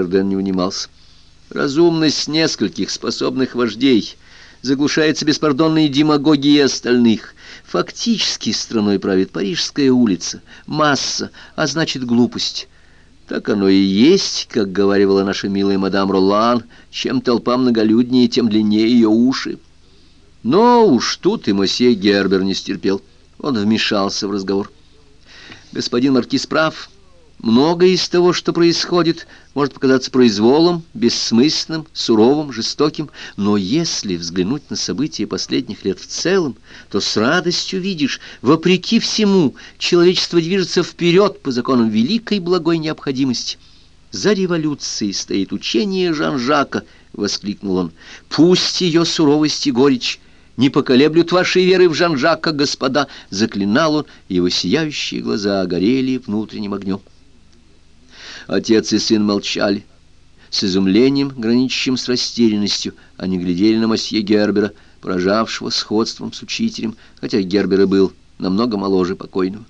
Жарден не унимался. Разумность нескольких способных вождей заглушается беспардонной демагогией остальных. Фактически страной правит Парижская улица, масса, а значит глупость. Так оно и есть, как говорила наша милая мадам Ролан, чем толпа многолюднее, тем длиннее ее уши. Но уж тут и мосье Гербер не стерпел. Он вмешался в разговор. Господин Маркиз прав. Многое из того, что происходит, может показаться произволом, бессмысленным, суровым, жестоким, но если взглянуть на события последних лет в целом, то с радостью видишь, вопреки всему, человечество движется вперед по законам великой благой необходимости. «За революцией стоит учение Жан-Жака», — воскликнул он. «Пусть ее суровость и горечь не поколеблют вашей веры в Жан-Жака, господа!» — заклинал он, и его сияющие глаза горели внутренним огнем. Отец и сын молчали. С изумлением, граничащим с растерянностью, они глядели на мосье Гербера, поражавшего сходством с учителем, хотя Гербер и был намного моложе покойного.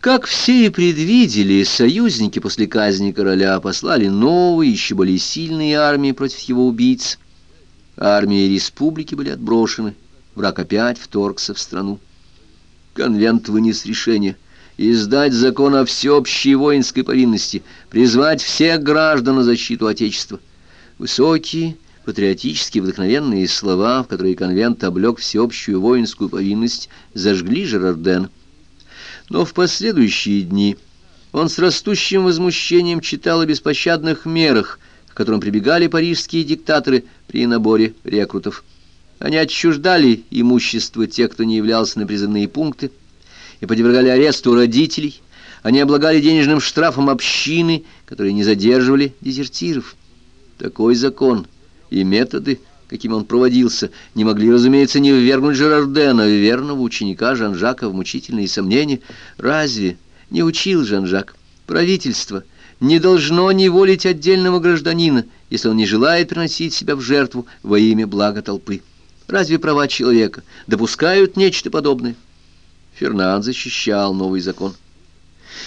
Как все и предвидели, союзники после казни короля послали новые, еще более сильные армии против его убийц. Армии республики были отброшены, враг опять вторгся в страну. Конвент вынес решение — издать закон о всеобщей воинской повинности, призвать всех граждан на защиту Отечества. Высокие, патриотические, вдохновенные слова, в которые конвент облег всеобщую воинскую повинность, зажгли Жерарден. Но в последующие дни он с растущим возмущением читал о беспощадных мерах, к которым прибегали парижские диктаторы при наборе рекрутов. Они отчуждали имущество тех, кто не являлся на призывные пункты, и подвергали аресту родителей. Они облагали денежным штрафом общины, которые не задерживали дезертиров. Такой закон и методы, каким он проводился, не могли, разумеется, не ввергнуть Жерардена, верного ученика Жан-Жака, в мучительные сомнения. Разве не учил Жан-Жак? Правительство не должно неволить отдельного гражданина, если он не желает приносить себя в жертву во имя блага толпы. Разве права человека допускают нечто подобное? Фернанд защищал новый закон.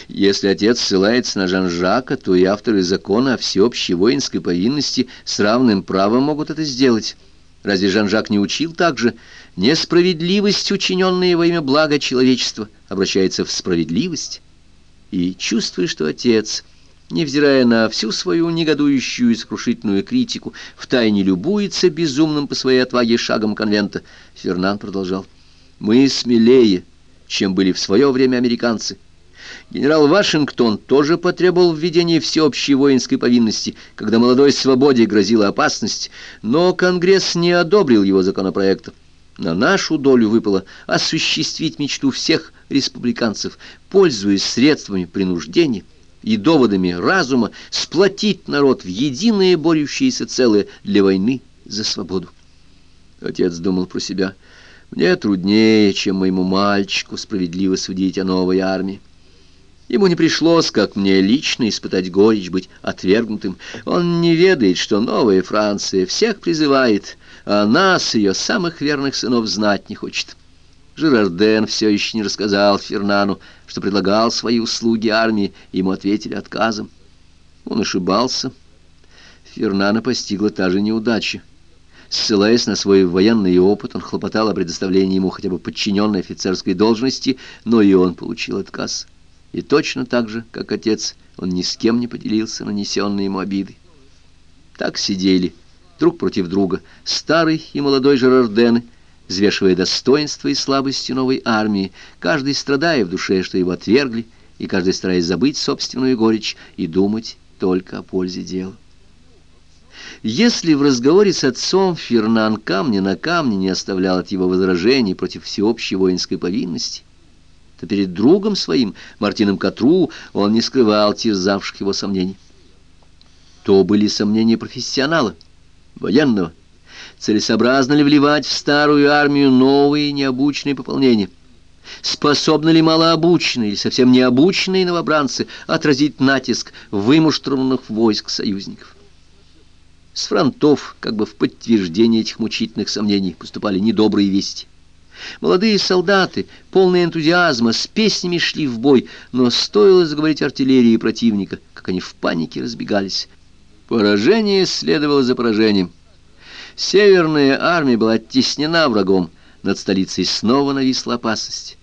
Если отец ссылается на Жан-Жака, то и авторы закона о всеобщей воинской повинности с равным правом могут это сделать. Разве Жан-Жак не учил также? Несправедливость, учиненная во имя блага человечества, обращается в справедливость. И чувствуя, что отец, невзирая на всю свою негодующую и сокрушительную критику, втайне любуется безумным по своей отваге шагом конвента, Фернан продолжал. «Мы смелее» чем были в свое время американцы. Генерал Вашингтон тоже потребовал введения всеобщей воинской повинности, когда молодой свободе грозила опасность, но Конгресс не одобрил его законопроекта. На нашу долю выпало осуществить мечту всех республиканцев, пользуясь средствами принуждения и доводами разума, сплотить народ в единое борющееся целое для войны за свободу. Отец думал про себя – мне труднее, чем моему мальчику, справедливо судить о новой армии. Ему не пришлось, как мне лично, испытать горечь, быть отвергнутым. Он не ведает, что новая Франция всех призывает, а нас, ее самых верных сынов, знать не хочет. Жерарден все еще не рассказал Фернану, что предлагал свои услуги армии, ему ответили отказом. Он ошибался. Фернана постигла та же неудача. Ссылаясь на свой военный опыт, он хлопотал о предоставлении ему хотя бы подчиненной офицерской должности, но и он получил отказ. И точно так же, как отец, он ни с кем не поделился нанесенной ему обидой. Так сидели, друг против друга, старый и молодой Жерардены, взвешивая достоинства и слабости новой армии, каждый страдая в душе, что его отвергли, и каждый стараясь забыть собственную горечь и думать только о пользе дела. Если в разговоре с отцом Фернан камня на камне не оставлял от его возражений против всеобщей воинской повинности, то перед другом своим, Мартином Катру, он не скрывал терзавших его сомнений. То были сомнения профессионала, военного. Целесообразно ли вливать в старую армию новые необученные пополнения? Способны ли малообученные или совсем необученные новобранцы отразить натиск вымуштрованных войск союзников? С фронтов, как бы в подтверждение этих мучительных сомнений, поступали недобрые вести. Молодые солдаты, полные энтузиазма, с песнями шли в бой, но стоило заговорить артиллерии противника, как они в панике разбегались. Поражение следовало за поражением. Северная армия была оттеснена врагом, над столицей снова нависла опасность.